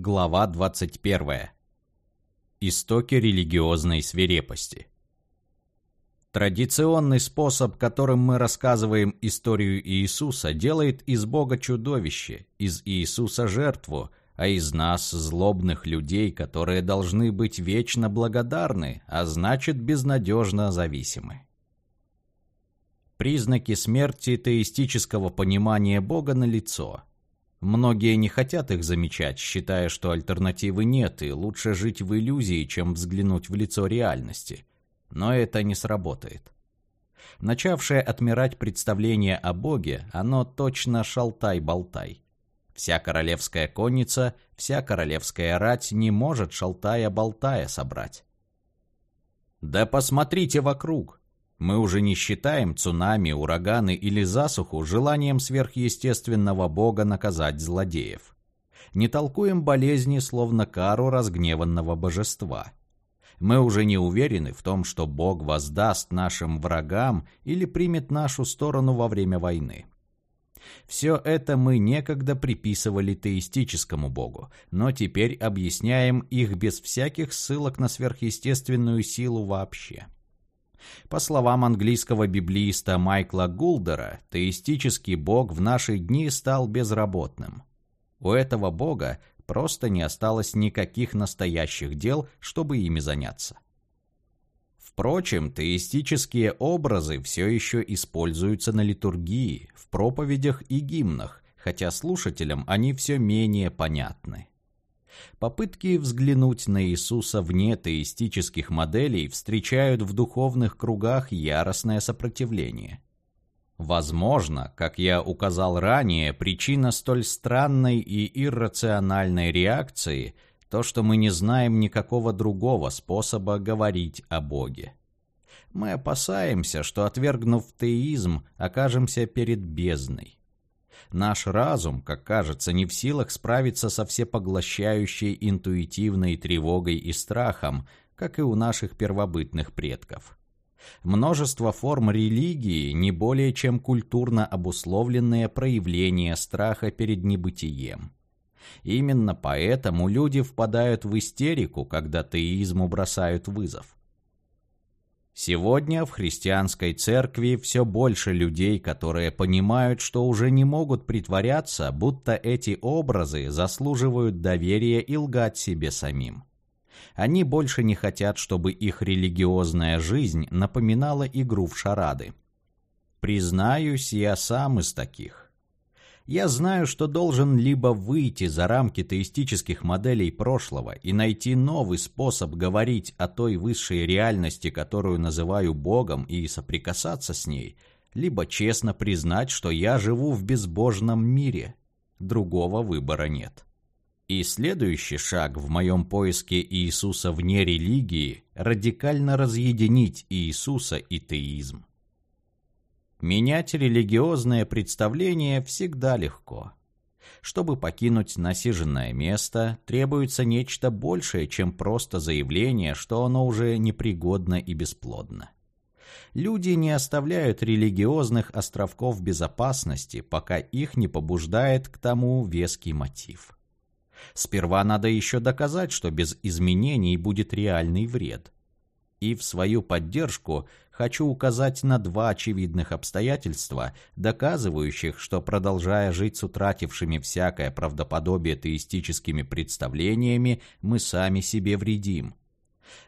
Глава 21. Истоки религиозной свирепости. Традиционный способ, которым мы рассказываем историю Иисуса, делает из Бога чудовище, из Иисуса жертву, а из нас злобных людей, которые должны быть вечно благодарны, а значит безнадежно зависимы. Признаки смерти теистического понимания Бога налицо – Многие не хотят их замечать, считая, что альтернативы нет, и лучше жить в иллюзии, чем взглянуть в лицо реальности. Но это не сработает. Начавшее отмирать представление о Боге, оно точно шалтай-болтай. Вся королевская конница, вся королевская рать не может шалтая-болтая собрать. Да посмотрите вокруг. Мы уже не считаем цунами, ураганы или засуху желанием сверхъестественного бога наказать злодеев. Не толкуем болезни, словно кару разгневанного божества. Мы уже не уверены в том, что Бог воздаст нашим врагам или примет нашу сторону во время войны. Все это мы некогда приписывали теистическому Богу, но теперь объясняем их без всяких ссылок на сверхъестественную силу вообще. По словам английского библииста Майкла Гулдера, теистический бог в наши дни стал безработным. У этого бога просто не осталось никаких настоящих дел, чтобы ими заняться. Впрочем, теистические образы все еще используются на литургии, в проповедях и гимнах, хотя слушателям они все менее понятны. Попытки взглянуть на Иисуса вне теистических моделей встречают в духовных кругах яростное сопротивление. Возможно, как я указал ранее, причина столь странной и иррациональной реакции – то, что мы не знаем никакого другого способа говорить о Боге. Мы опасаемся, что, отвергнув теизм, окажемся перед бездной. Наш разум, как кажется, не в силах справиться со всепоглощающей интуитивной тревогой и страхом, как и у наших первобытных предков. Множество форм религии не более чем культурно обусловленные проявления страха перед небытием. Именно поэтому люди впадают в истерику, когда теизму бросают вызов. Сегодня в христианской церкви все больше людей, которые понимают, что уже не могут притворяться, будто эти образы заслуживают доверия и лгать себе самим. Они больше не хотят, чтобы их религиозная жизнь напоминала игру в шарады. Признаюсь, я сам из таких. Я знаю, что должен либо выйти за рамки теистических моделей прошлого и найти новый способ говорить о той высшей реальности, которую называю Богом, и соприкасаться с ней, либо честно признать, что я живу в безбожном мире. Другого выбора нет. И следующий шаг в моем поиске Иисуса вне религии – радикально разъединить Иисуса и теизм. Менять религиозное представление всегда легко. Чтобы покинуть насиженное место, требуется нечто большее, чем просто заявление, что оно уже непригодно и бесплодно. Люди не оставляют религиозных островков безопасности, пока их не побуждает к тому веский мотив. Сперва надо еще доказать, что без изменений будет реальный вред. И в свою поддержку хочу указать на два очевидных обстоятельства, доказывающих, что, продолжая жить с утратившими всякое правдоподобие теистическими представлениями, мы сами себе вредим.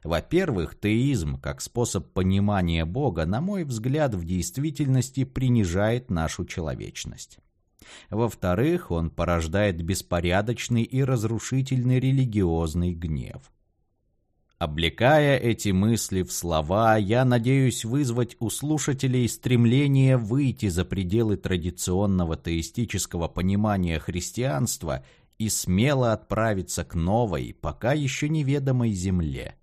Во-первых, теизм, как способ понимания Бога, на мой взгляд, в действительности принижает нашу человечность. Во-вторых, он порождает беспорядочный и разрушительный религиозный гнев. Облекая эти мысли в слова, я надеюсь вызвать у слушателей стремление выйти за пределы традиционного теистического понимания христианства и смело отправиться к новой, пока еще неведомой земле.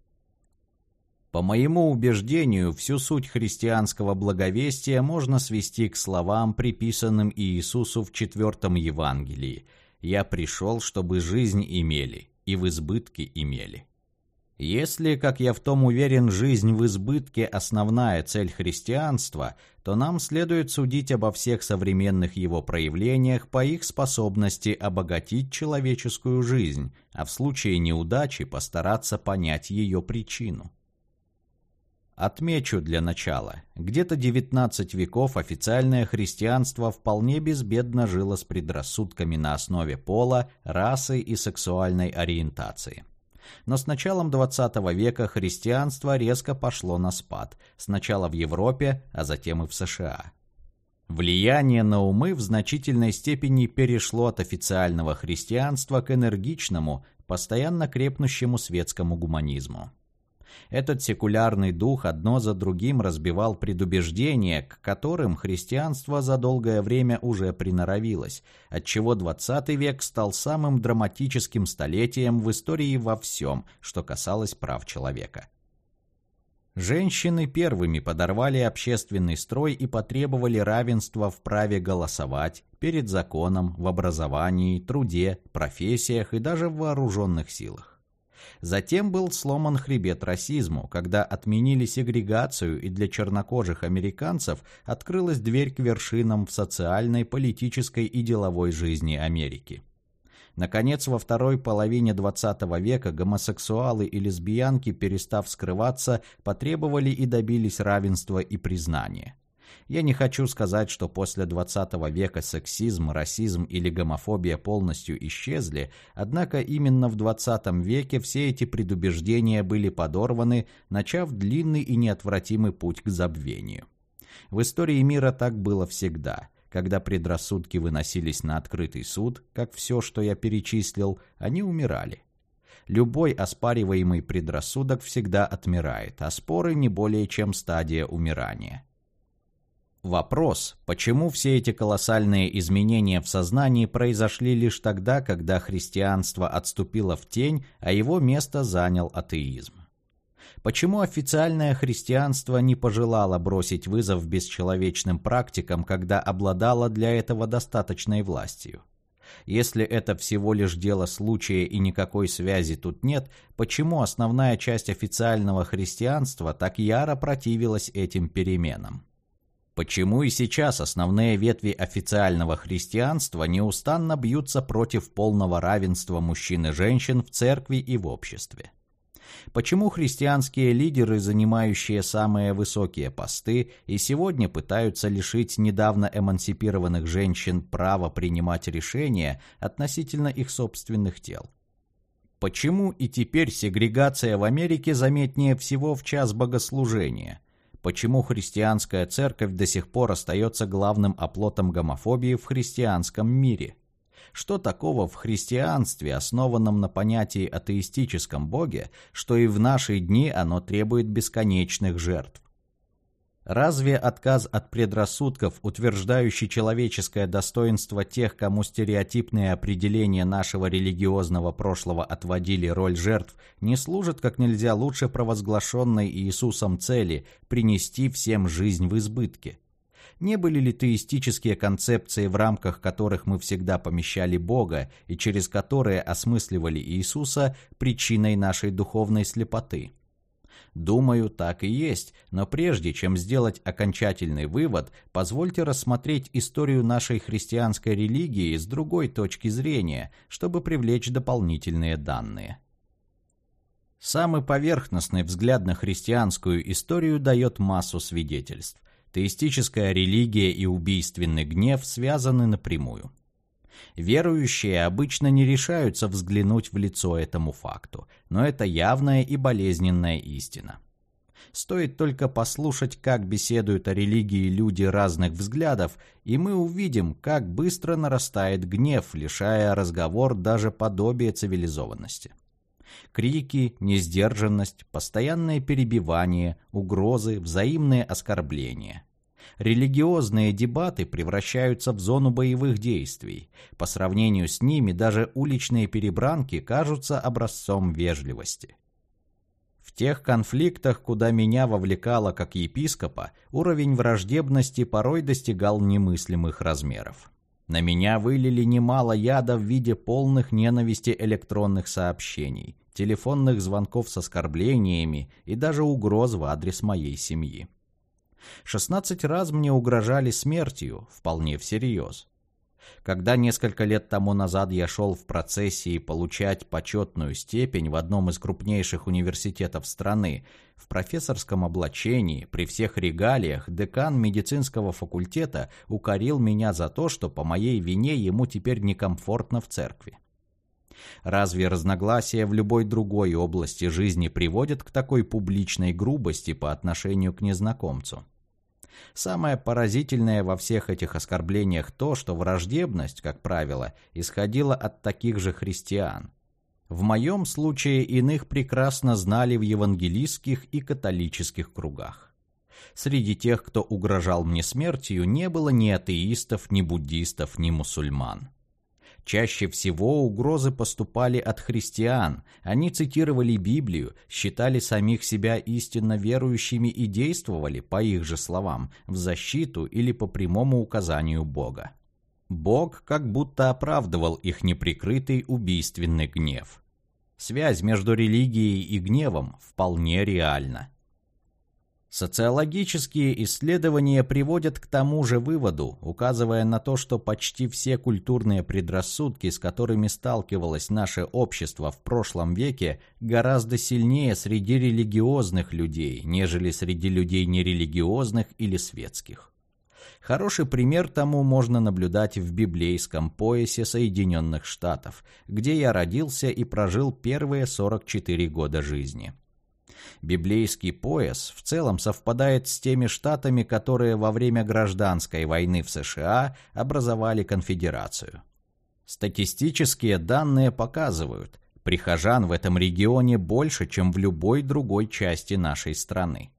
По моему убеждению, всю суть христианского благовестия можно свести к словам, приписанным Иисусу в четвертом Евангелии «Я пришел, чтобы жизнь имели, и в избытке имели». Если, как я в том уверен, жизнь в избытке – основная цель христианства, то нам следует судить обо всех современных его проявлениях по их способности обогатить человеческую жизнь, а в случае неудачи постараться понять ее причину. Отмечу для начала, где-то 19 веков официальное христианство вполне безбедно жило с предрассудками на основе пола, расы и сексуальной ориентации. Но с началом XX века христианство резко пошло на спад, сначала в Европе, а затем и в США. Влияние на умы в значительной степени перешло от официального христианства к энергичному, постоянно крепнущему светскому гуманизму. Этот секулярный дух одно за другим разбивал предубеждения, к которым христианство за долгое время уже приноровилось, отчего XX век стал самым драматическим столетием в истории во всем, что касалось прав человека. Женщины первыми подорвали общественный строй и потребовали равенства в праве голосовать, перед законом, в образовании, труде, профессиях и даже в вооруженных силах. Затем был сломан хребет расизму, когда отменили сегрегацию и для чернокожих американцев открылась дверь к вершинам в социальной, политической и деловой жизни Америки. Наконец, во второй половине XX века гомосексуалы и лесбиянки, перестав скрываться, потребовали и добились равенства и признания. Я не хочу сказать, что после 20 века сексизм, расизм или гомофобия полностью исчезли, однако именно в 20 веке все эти предубеждения были подорваны, начав длинный и неотвратимый путь к забвению. В истории мира так было всегда. Когда предрассудки выносились на открытый суд, как все, что я перечислил, они умирали. Любой оспариваемый предрассудок всегда отмирает, а споры не более чем стадия умирания. Вопрос, почему все эти колоссальные изменения в сознании произошли лишь тогда, когда христианство отступило в тень, а его место занял атеизм? Почему официальное христианство не пожелало бросить вызов бесчеловечным практикам, когда обладало для этого достаточной властью? Если это всего лишь дело случая и никакой связи тут нет, почему основная часть официального христианства так яро противилась этим переменам? Почему и сейчас основные ветви официального христианства неустанно бьются против полного равенства мужчин и женщин в церкви и в обществе? Почему христианские лидеры, занимающие самые высокие посты, и сегодня пытаются лишить недавно эмансипированных женщин права принимать решения относительно их собственных тел? Почему и теперь сегрегация в Америке заметнее всего в час богослужения – почему христианская церковь до сих пор остается главным оплотом гомофобии в христианском мире. Что такого в христианстве, основанном на понятии атеистическом Боге, что и в наши дни оно требует бесконечных жертв? Разве отказ от предрассудков, утверждающий человеческое достоинство тех, кому стереотипные определения нашего религиозного прошлого отводили роль жертв, не служит как нельзя лучше провозглашенной Иисусом цели принести всем жизнь в избытке? Не были ли теистические концепции, в рамках которых мы всегда помещали Бога и через которые осмысливали Иисуса, причиной нашей духовной слепоты? Думаю, так и есть, но прежде чем сделать окончательный вывод, позвольте рассмотреть историю нашей христианской религии с другой точки зрения, чтобы привлечь дополнительные данные. Самый поверхностный взгляд на христианскую историю дает массу свидетельств. Теистическая религия и убийственный гнев связаны напрямую. Верующие обычно не решаются взглянуть в лицо этому факту, но это явная и болезненная истина. Стоит только послушать, как беседуют о религии люди разных взглядов, и мы увидим, как быстро нарастает гнев, лишая разговор даже подобия цивилизованности. Крики, несдержанность, постоянное перебивание, угрозы, взаимные оскорбления религиозные дебаты превращаются в зону боевых действий. По сравнению с ними даже уличные перебранки кажутся образцом вежливости. В тех конфликтах, куда меня вовлекало как епископа, уровень враждебности порой достигал немыслимых размеров. На меня вылили немало яда в виде полных ненависти электронных сообщений, телефонных звонков с оскорблениями и даже угроз в адрес моей семьи. 16 раз мне угрожали смертью, вполне всерьез. Когда несколько лет тому назад я шел в процессии получать почетную степень в одном из крупнейших университетов страны, в профессорском облачении, при всех регалиях, декан медицинского факультета укорил меня за то, что по моей вине ему теперь некомфортно в церкви. Разве разногласия в любой другой области жизни приводят к такой публичной грубости по отношению к незнакомцу? Самое поразительное во всех этих оскорблениях то, что враждебность, как правило, исходила от таких же христиан. В моем случае иных прекрасно знали в евангелистских и католических кругах. Среди тех, кто угрожал мне смертью, не было ни атеистов, ни буддистов, ни мусульман. Чаще всего угрозы поступали от христиан. Они цитировали Библию, считали самих себя истинно верующими и действовали, по их же словам, в защиту или по прямому указанию Бога. Бог как будто оправдывал их неприкрытый убийственный гнев. Связь между религией и гневом вполне реальна. Социологические исследования приводят к тому же выводу, указывая на то, что почти все культурные предрассудки, с которыми сталкивалось наше общество в прошлом веке, гораздо сильнее среди религиозных людей, нежели среди людей нерелигиозных или светских. Хороший пример тому можно наблюдать в библейском поясе Соединенных Штатов, где я родился и прожил первые 44 года жизни. Библейский пояс в целом совпадает с теми штатами, которые во время гражданской войны в США образовали конфедерацию. Статистические данные показывают, прихожан в этом регионе больше, чем в любой другой части нашей страны.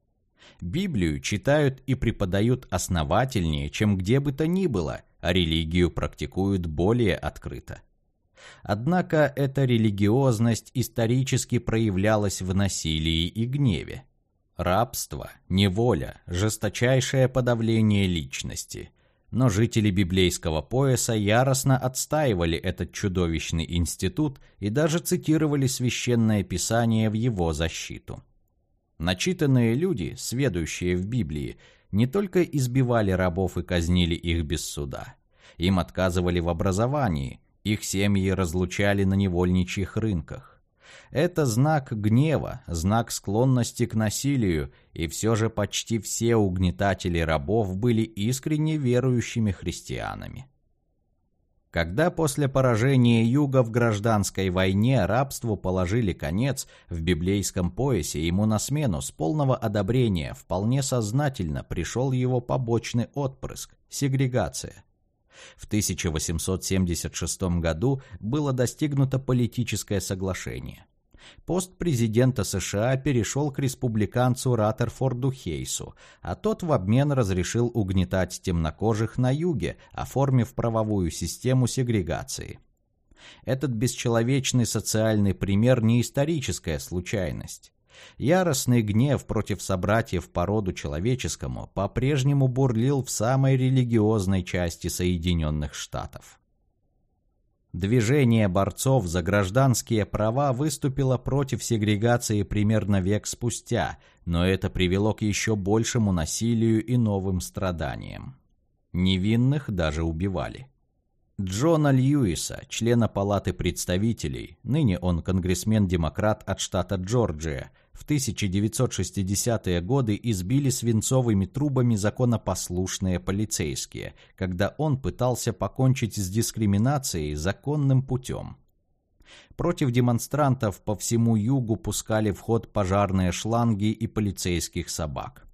Библию читают и преподают основательнее, чем где бы то ни было, а религию практикуют более открыто. Однако эта религиозность исторически проявлялась в насилии и гневе. Рабство, неволя, жесточайшее подавление личности. Но жители библейского пояса яростно отстаивали этот чудовищный институт и даже цитировали священное писание в его защиту. Начитанные люди, сведущие в Библии, не только избивали рабов и казнили их без суда. Им отказывали в образовании – их семьи разлучали на невольничьих рынках. Это знак гнева, знак склонности к насилию, и все же почти все угнетатели рабов были искренне верующими христианами. Когда после поражения Юга в гражданской войне рабству положили конец, в библейском поясе ему на смену с полного одобрения вполне сознательно пришел его побочный отпрыск – сегрегация. В 1876 году было достигнуто политическое соглашение. Пост президента США перешел к республиканцу Раттерфорду Хейсу, а тот в обмен разрешил угнетать темнокожих на юге, оформив правовую систему сегрегации. Этот бесчеловечный социальный пример не историческая случайность. Яростный гнев против собратьев по роду человеческому по-прежнему бурлил в самой религиозной части Соединенных Штатов. Движение борцов за гражданские права выступило против сегрегации примерно век спустя, но это привело к еще большему насилию и новым страданиям. Невинных даже убивали. Джона Льюиса, члена Палаты представителей, ныне он конгрессмен-демократ от штата Джорджия, в 1960-е годы избили свинцовыми трубами законопослушные полицейские, когда он пытался покончить с дискриминацией законным путем. Против демонстрантов по всему югу пускали в ход пожарные шланги и полицейских собак.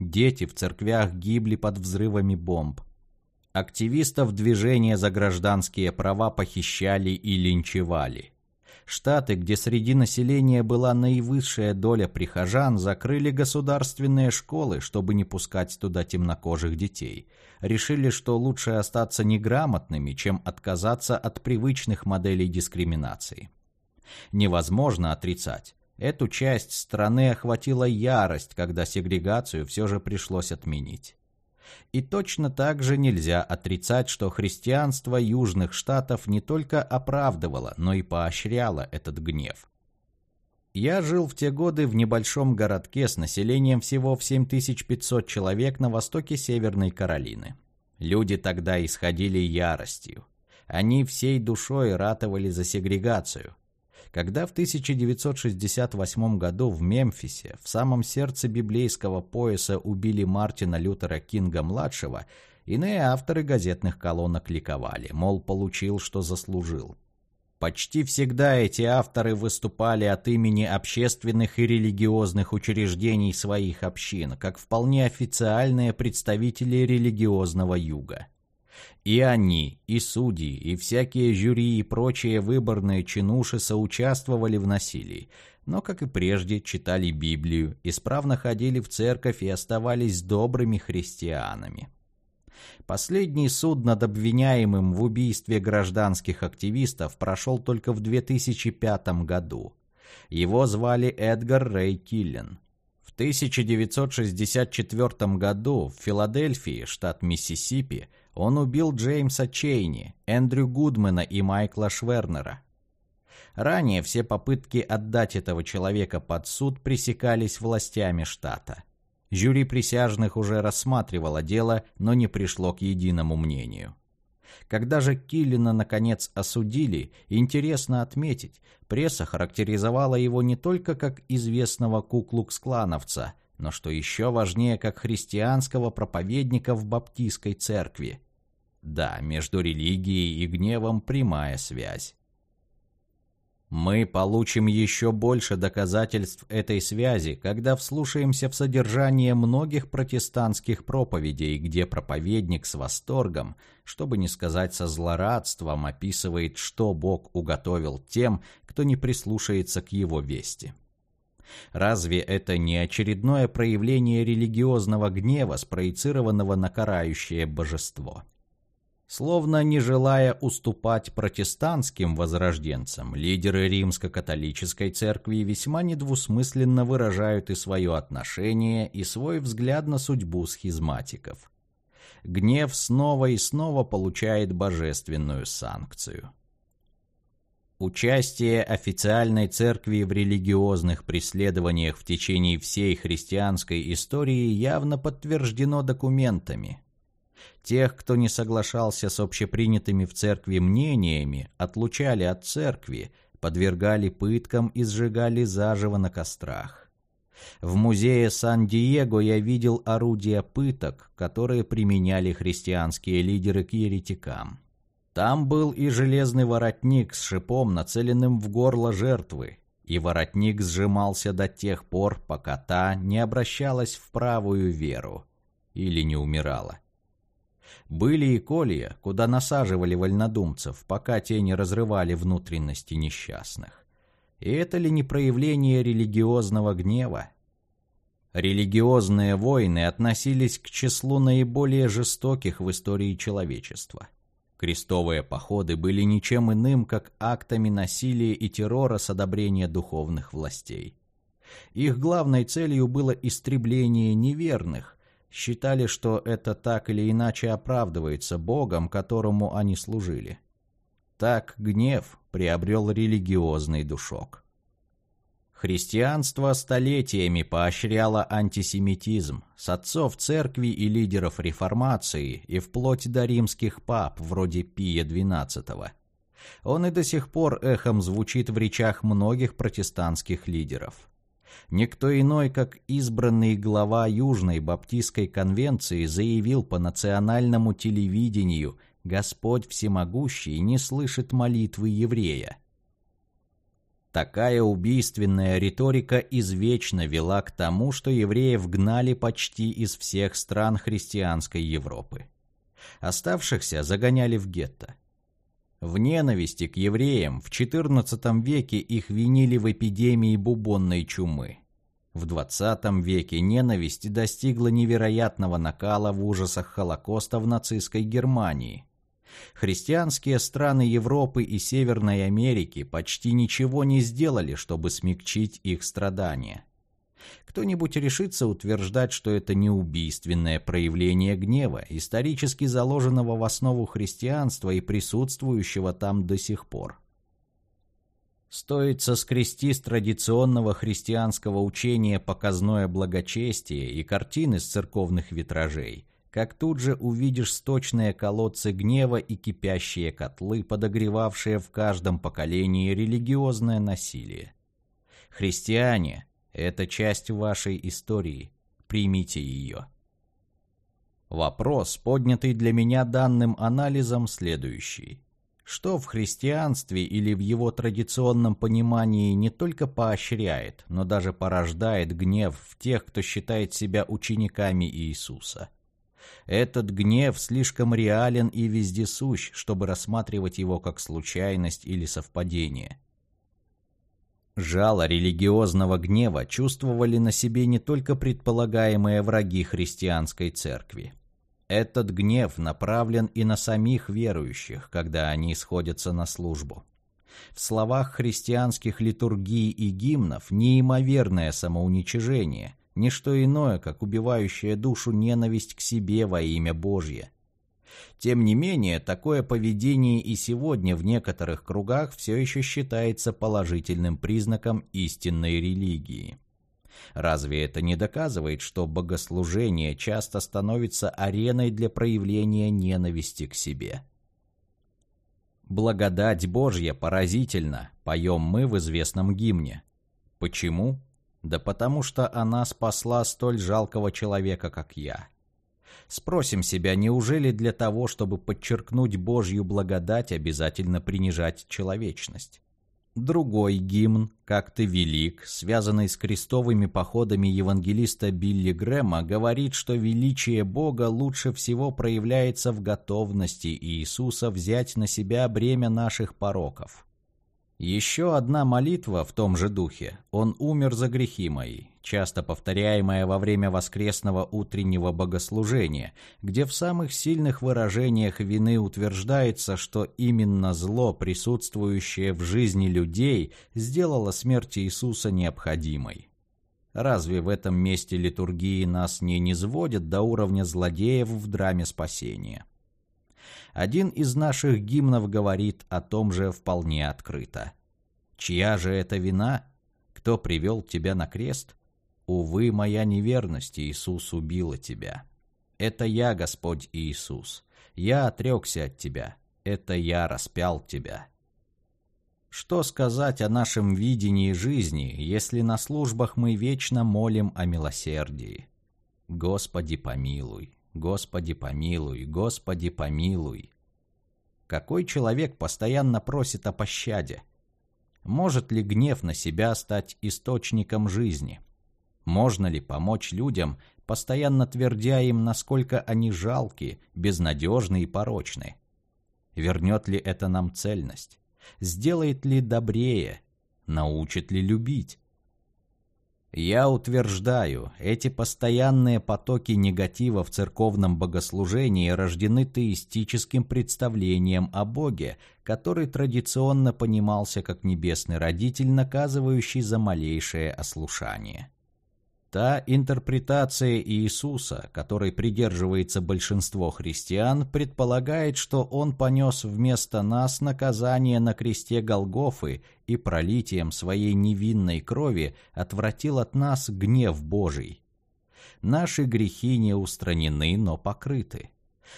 Дети в церквях гибли под взрывами бомб. Активистов движения за гражданские права похищали и линчевали. Штаты, где среди населения была наивысшая доля прихожан, закрыли государственные школы, чтобы не пускать туда темнокожих детей. Решили, что лучше остаться неграмотными, чем отказаться от привычных моделей дискриминации. Невозможно отрицать. Эту часть страны охватила ярость, когда сегрегацию все же пришлось отменить. И точно так же нельзя отрицать, что христианство Южных Штатов не только оправдывало, но и поощряло этот гнев. Я жил в те годы в небольшом городке с населением всего в 7500 человек на востоке Северной Каролины. Люди тогда исходили яростью. Они всей душой ратовали за сегрегацию. Когда в 1968 году в Мемфисе, в самом сердце библейского пояса, убили Мартина Лютера Кинга-младшего, иные авторы газетных колонок ликовали, мол, получил, что заслужил. Почти всегда эти авторы выступали от имени общественных и религиозных учреждений своих общин, как вполне официальные представители религиозного юга. И они, и судьи, и всякие жюри и прочие выборные чинуши соучаствовали в насилии, но, как и прежде, читали Библию, исправно ходили в церковь и оставались добрыми христианами. Последний суд над обвиняемым в убийстве гражданских активистов прошел только в 2005 году. Его звали Эдгар Рэй Киллен. В 1964 году в Филадельфии, штат Миссисипи, он убил Джеймса Чейни, Эндрю Гудмана и Майкла Швернера. Ранее все попытки отдать этого человека под суд пресекались властями штата. Жюри присяжных уже рассматривало дело, но не пришло к единому мнению. Когда же Киллина наконец осудили, интересно отметить, пресса характеризовала его не только как известного куклукс-клановца, но что еще важнее, как христианского проповедника в баптистской церкви. Да, между религией и гневом прямая связь. Мы получим еще больше доказательств этой связи, когда вслушаемся в содержание многих протестантских проповедей, где проповедник с восторгом, чтобы не сказать со злорадством, описывает, что Бог уготовил тем, кто не прислушается к его вести. Разве это не очередное проявление религиозного гнева, спроецированного на карающее божество? Словно не желая уступать протестантским возрожденцам, лидеры римско-католической церкви весьма недвусмысленно выражают и свое отношение, и свой взгляд на судьбу схизматиков. Гнев снова и снова получает божественную санкцию. Участие официальной церкви в религиозных преследованиях в течение всей христианской истории явно подтверждено документами, Тех, кто не соглашался с общепринятыми в церкви мнениями, отлучали от церкви, подвергали пыткам и сжигали заживо на кострах. В музее Сан-Диего я видел орудия пыток, которые применяли христианские лидеры к еретикам. Там был и железный воротник с шипом, нацеленным в горло жертвы, и воротник сжимался до тех пор, пока та не обращалась в правую веру или не умирала. Были и колья, куда насаживали вольнодумцев, пока те не разрывали внутренности несчастных. И это ли не проявление религиозного гнева? Религиозные войны относились к числу наиболее жестоких в истории человечества. Крестовые походы были ничем иным, как актами насилия и террора с одобрения духовных властей. Их главной целью было истребление неверных, считали, что это так или иначе оправдывается Богом, которому они служили. Так гнев приобрел религиозный душок. Христианство столетиями поощряло антисемитизм с отцов церкви и лидеров реформации и вплоть до римских пап вроде Пия XII. Он и до сих пор эхом звучит в речах многих протестантских лидеров – Никто иной, как избранный глава Южной Баптистской конвенции заявил по национальному телевидению «Господь всемогущий не слышит молитвы еврея». Такая убийственная риторика извечно вела к тому, что евреев гнали почти из всех стран христианской Европы. Оставшихся загоняли в гетто. В ненависти к евреям в XIV веке их винили в эпидемии бубонной чумы. В XX веке ненависть достигла невероятного накала в ужасах Холокоста в нацистской Германии. Христианские страны Европы и Северной Америки почти ничего не сделали, чтобы смягчить их страдания. Кто-нибудь решится утверждать, что это не убийственное проявление гнева, исторически заложенного в основу христианства и присутствующего там до сих пор. Стоит соскрести с традиционного христианского учения показное благочестие и картины с церковных витражей, как тут же увидишь сточные колодцы гнева и кипящие котлы, подогревавшие в каждом поколении религиозное насилие. Христиане – это часть вашей истории, примите ее. Вопрос, поднятый для меня данным анализом, следующий что в христианстве или в его традиционном понимании не только поощряет, но даже порождает гнев в тех, кто считает себя учениками Иисуса. Этот гнев слишком реален и вездесущ, чтобы рассматривать его как случайность или совпадение. Жало религиозного гнева чувствовали на себе не только предполагаемые враги христианской церкви. Этот гнев направлен и на самих верующих, когда они сходятся на службу. В словах христианских литургий и гимнов неимоверное самоуничижение, не что иное, как убивающая душу ненависть к себе во имя Божье. Тем не менее, такое поведение и сегодня в некоторых кругах все еще считается положительным признаком истинной религии. Разве это не доказывает, что богослужение часто становится ареной для проявления ненависти к себе? «Благодать Божья поразительна», поем мы в известном гимне. Почему? Да потому что она спасла столь жалкого человека, как я. Спросим себя, неужели для того, чтобы подчеркнуть Божью благодать, обязательно принижать человечность? Другой гимн «Как ты велик», связанный с крестовыми походами евангелиста Билли Грэма, говорит, что величие Бога лучше всего проявляется в готовности Иисуса взять на себя бремя наших пороков. Еще одна молитва в том же духе «Он умер за грехи мои», часто повторяемая во время воскресного утреннего богослужения, где в самых сильных выражениях вины утверждается, что именно зло, присутствующее в жизни людей, сделало смерть Иисуса необходимой. Разве в этом месте литургии нас не низводят до уровня злодеев в драме спасения? Один из наших гимнов говорит о том же вполне открыто. «Чья же это вина? Кто привел тебя на крест? Увы, моя неверность, Иисус убила тебя. Это я, Господь Иисус. Я отрекся от тебя. Это я распял тебя». Что сказать о нашем видении жизни, если на службах мы вечно молим о милосердии? Господи, помилуй. Господи помилуй, Господи помилуй. Какой человек постоянно просит о пощаде? Может ли гнев на себя стать источником жизни? Можно ли помочь людям, постоянно твердя им, насколько они жалки, безнадежны и порочны? Вернет ли это нам цельность? Сделает ли добрее? Научит ли любить? Я утверждаю, эти постоянные потоки негатива в церковном богослужении рождены теистическим представлением о Боге, который традиционно понимался как небесный родитель, наказывающий за малейшее ослушание. Та интерпретация Иисуса, которой придерживается большинство христиан, предполагает, что Он понес вместо нас наказание на кресте Голгофы и пролитием своей невинной крови отвратил от нас гнев Божий. Наши грехи не устранены, но покрыты.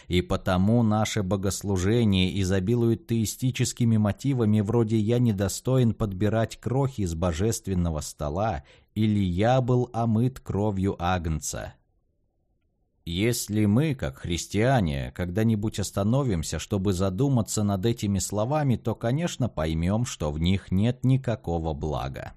И потому наше богослужение изобилует теистическими мотивами вроде «я недостоин подбирать крохи с божественного стола» или «я был омыт кровью агнца». Если мы, как христиане, когда-нибудь остановимся, чтобы задуматься над этими словами, то, конечно, поймем, что в них нет никакого блага.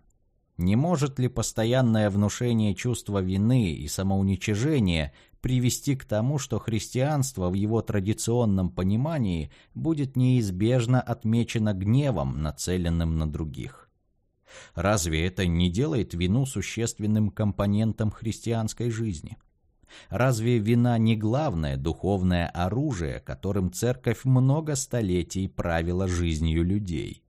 Не может ли постоянное внушение чувства вины и самоуничижения привести к тому, что христианство в его традиционном понимании будет неизбежно отмечено гневом, нацеленным на других? Разве это не делает вину существенным компонентом христианской жизни? Разве вина не главное духовное оружие, которым церковь много столетий правила жизнью людей?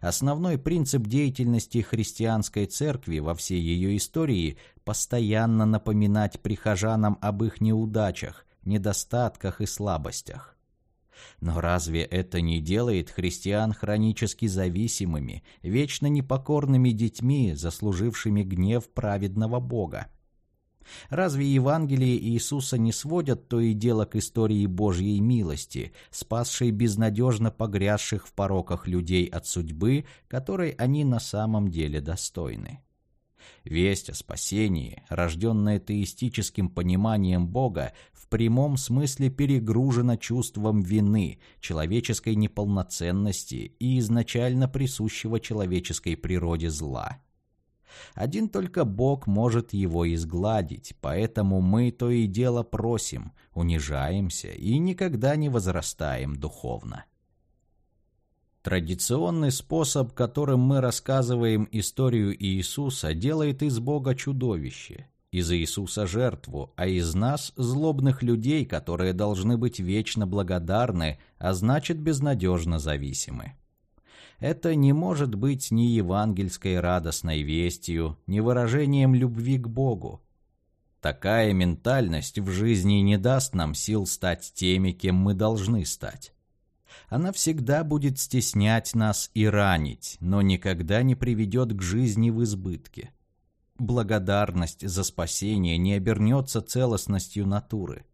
Основной принцип деятельности христианской церкви во всей ее истории – постоянно напоминать прихожанам об их неудачах, недостатках и слабостях. Но разве это не делает христиан хронически зависимыми, вечно непокорными детьми, заслужившими гнев праведного Бога? Разве Евангелие Иисуса не сводят то и дело к истории Божьей милости, спасшей безнадежно погрязших в пороках людей от судьбы, которой они на самом деле достойны? Весть о спасении, рожденная теистическим пониманием Бога, прямом смысле перегружена чувством вины, человеческой неполноценности и изначально присущего человеческой природе зла. Один только Бог может его изгладить, поэтому мы то и дело просим, унижаемся и никогда не возрастаем духовно. Традиционный способ, которым мы рассказываем историю Иисуса, делает из Бога чудовище, из Иисуса жертву, а из нас злобных людей, которые должны быть вечно благодарны, а значит безнадежно зависимы. Это не может быть ни евангельской радостной вестью, ни выражением любви к Богу. Такая ментальность в жизни не даст нам сил стать теми, кем мы должны стать. Она всегда будет стеснять нас и ранить, но никогда не приведет к жизни в избытке. Благодарность за спасение не обернется целостностью натуры.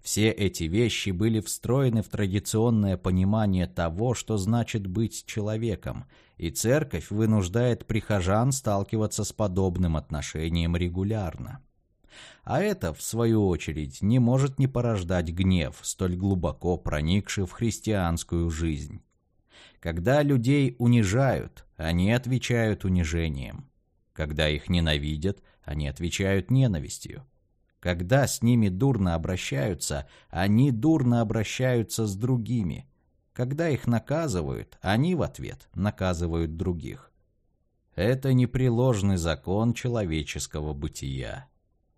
Все эти вещи были встроены в традиционное понимание того, что значит быть человеком, и церковь вынуждает прихожан сталкиваться с подобным отношением регулярно. А это, в свою очередь, не может не порождать гнев, столь глубоко проникший в христианскую жизнь. Когда людей унижают, они отвечают унижением. Когда их ненавидят, они отвечают ненавистью. Когда с ними дурно обращаются, они дурно обращаются с другими. Когда их наказывают, они в ответ наказывают других. Это непреложный закон человеческого бытия.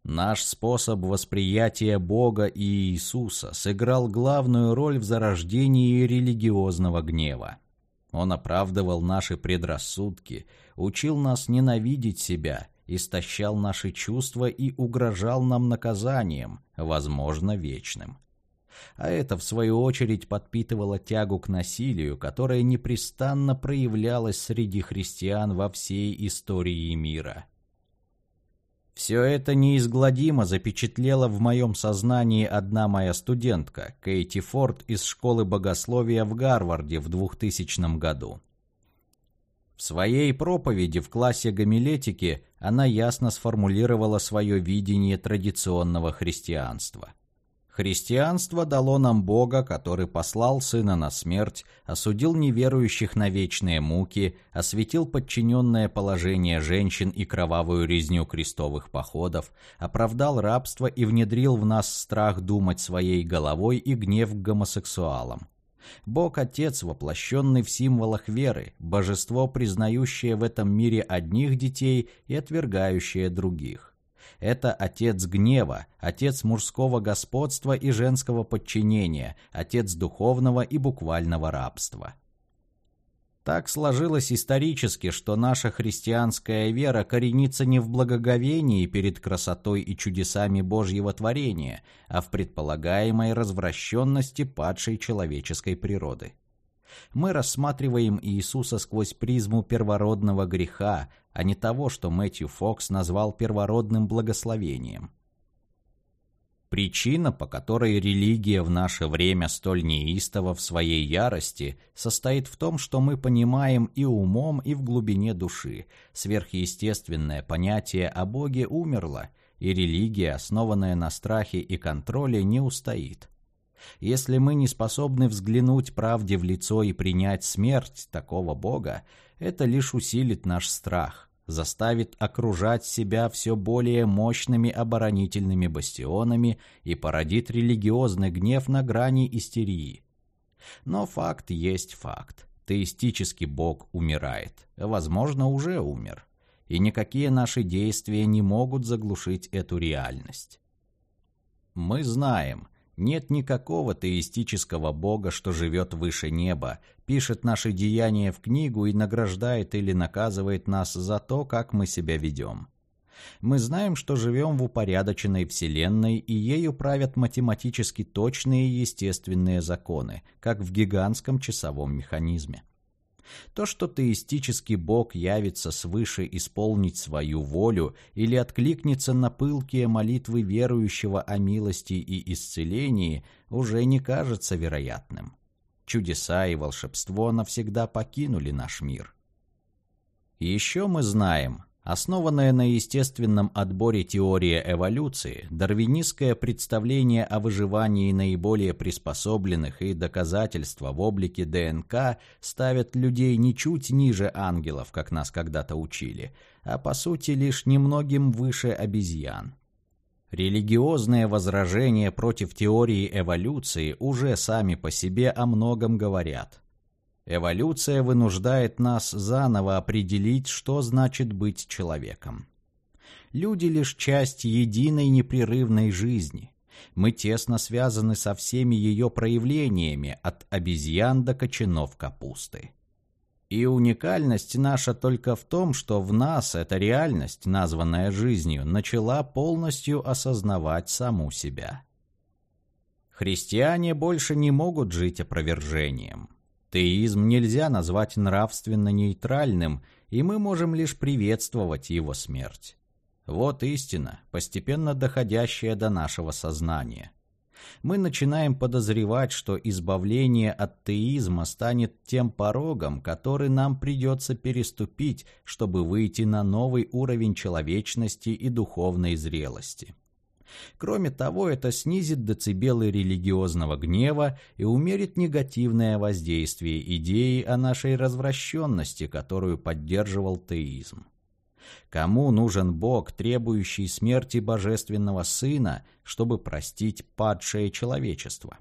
Наш способ восприятия Бога и Иисуса сыграл главную роль в зарождении религиозного гнева. Он оправдывал наши предрассудки, учил нас ненавидеть себя истощал наши чувства и угрожал нам наказанием, возможно, вечным. А это, в свою очередь, подпитывало тягу к насилию, которая непрестанно проявлялась среди христиан во всей истории мира. Все это неизгладимо запечатлела в моем сознании одна моя студентка, Кейти Форд из школы богословия в Гарварде в 2000 году. В своей проповеди в классе гомилетики она ясно сформулировала свое видение традиционного христианства. Христианство дало нам Бога, который послал Сына на смерть, осудил неверующих на вечные муки, осветил подчиненное положение женщин и кровавую резню крестовых походов, оправдал рабство и внедрил в нас страх думать своей головой и гнев к гомосексуалам. Бог Отец, воплощенный в символах веры, божество, признающее в этом мире одних детей и отвергающее других. Это Отец гнева, Отец мужского господства и женского подчинения, Отец духовного и буквального рабства. Так сложилось исторически, что наша христианская вера коренится не в благоговении перед красотой и чудесами Божьего творения, а в предполагаемой развращенности падшей человеческой природы. Мы рассматриваем Иисуса сквозь призму первородного греха, а не того, что Мэтью Фокс назвал первородным благословением – Причина, по которой религия в наше время столь неистова в своей ярости, состоит в том, что мы понимаем и умом, и в глубине души. Сверхъестественное понятие о Боге умерло, и религия, основанная на страхе и контроле, не устоит. Если мы не способны взглянуть правде в лицо и принять смерть такого Бога, это лишь усилит наш страх, заставит окружать себя все более мощными оборонительными бастионами и породит религиозный гнев на грани истерии. Но факт есть факт. Теистический бог умирает. Возможно, уже умер. И никакие наши действия не могут заглушить эту реальность. Мы знаем, нет никакого теистического бога, что живет выше неба, пишет наши деяния в книгу и награждает или наказывает нас за то, как мы себя ведем. Мы знаем, что живем в упорядоченной Вселенной, и ею правят математически точные естественные законы, как в гигантском часовом механизме. То, что теистический бог явится свыше исполнить свою волю или откликнется на пылкие молитвы верующего о милости и исцелении, уже не кажется вероятным. Чудеса и волшебство навсегда покинули наш мир. Еще мы знаем, Основанная на естественном отборе теория эволюции, дарвинистское представление о выживании наиболее приспособленных и доказательства в облике ДНК ставят людей ничуть ниже ангелов, как нас когда-то учили, а по сути лишь немногим выше обезьян. Религиозные возражения против теории эволюции уже сами по себе о многом говорят. Эволюция вынуждает нас заново определить, что значит быть человеком. Люди лишь часть единой непрерывной жизни. Мы тесно связаны со всеми ее проявлениями, от обезьян до кочанов капусты. И уникальность наша только в том, что в нас эта реальность, названная жизнью, начала полностью осознавать саму себя. Христиане больше не могут жить опровержением. Теизм нельзя назвать нравственно нейтральным, и мы можем лишь приветствовать его смерть. Вот истина, постепенно доходящая до нашего сознания. Мы начинаем подозревать, что избавление от теизма станет тем порогом, который нам придется переступить, чтобы выйти на новый уровень человечности и духовной зрелости. Кроме того, это снизит децибелы религиозного гнева и умерит негативное воздействие идеи о нашей развращенности, которую поддерживал теизм. Кому нужен Бог, требующий смерти Божественного Сына, чтобы простить падшее человечество?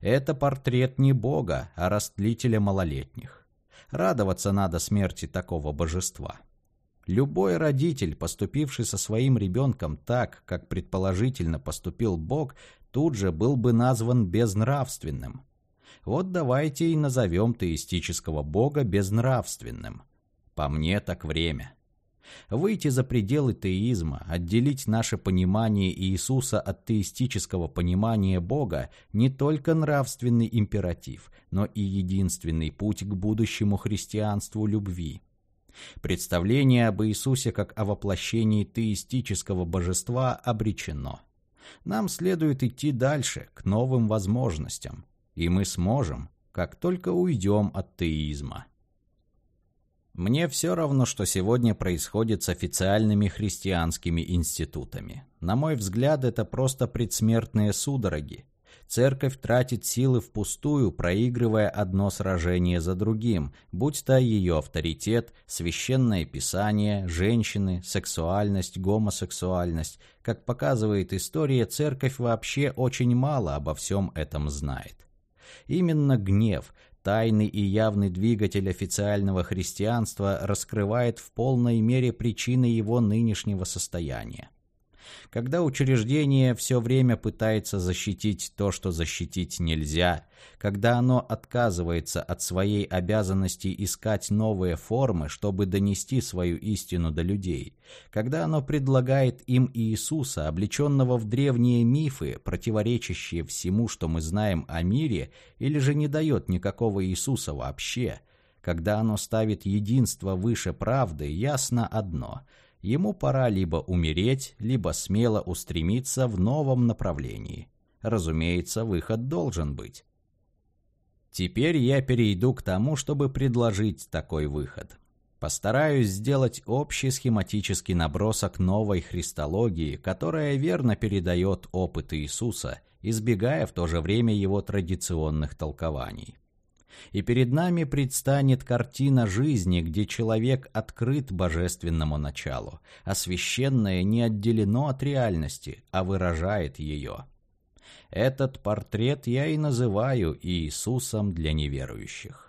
Это портрет не Бога, а растлителя малолетних. Радоваться надо смерти такого божества. Любой родитель, поступивший со своим ребенком так, как предположительно поступил Бог, тут же был бы назван безнравственным. Вот давайте и назовем теистического Бога безнравственным. По мне так время. Выйти за пределы теизма, отделить наше понимание Иисуса от теистического понимания Бога не только нравственный императив, но и единственный путь к будущему христианству любви. Представление об Иисусе как о воплощении теистического божества обречено. Нам следует идти дальше, к новым возможностям. И мы сможем, как только уйдем от теизма. Мне все равно, что сегодня происходит с официальными христианскими институтами. На мой взгляд, это просто предсмертные судороги, Церковь тратит силы впустую, проигрывая одно сражение за другим, будь то ее авторитет, священное писание, женщины, сексуальность, гомосексуальность. Как показывает история, церковь вообще очень мало обо всем этом знает. Именно гнев, тайный и явный двигатель официального христианства, раскрывает в полной мере причины его нынешнего состояния когда учреждение все время пытается защитить то, что защитить нельзя, когда оно отказывается от своей обязанности искать новые формы, чтобы донести свою истину до людей, когда оно предлагает им Иисуса, облеченного в древние мифы, противоречащие всему, что мы знаем о мире, или же не дает никакого Иисуса вообще, когда оно ставит единство выше правды, ясно одно – ему пора либо умереть, либо смело устремиться в новом направлении. Разумеется, выход должен быть. Теперь я перейду к тому, чтобы предложить такой выход. Постараюсь сделать общий схематический набросок новой христологии, которая верно передает опыт Иисуса, избегая в то же время его традиционных толкований и перед нами предстанет картина жизни, где человек открыт божественному началу, а священное не отделено от реальности, а выражает ее. Этот портрет я и называю Иисусом для неверующих.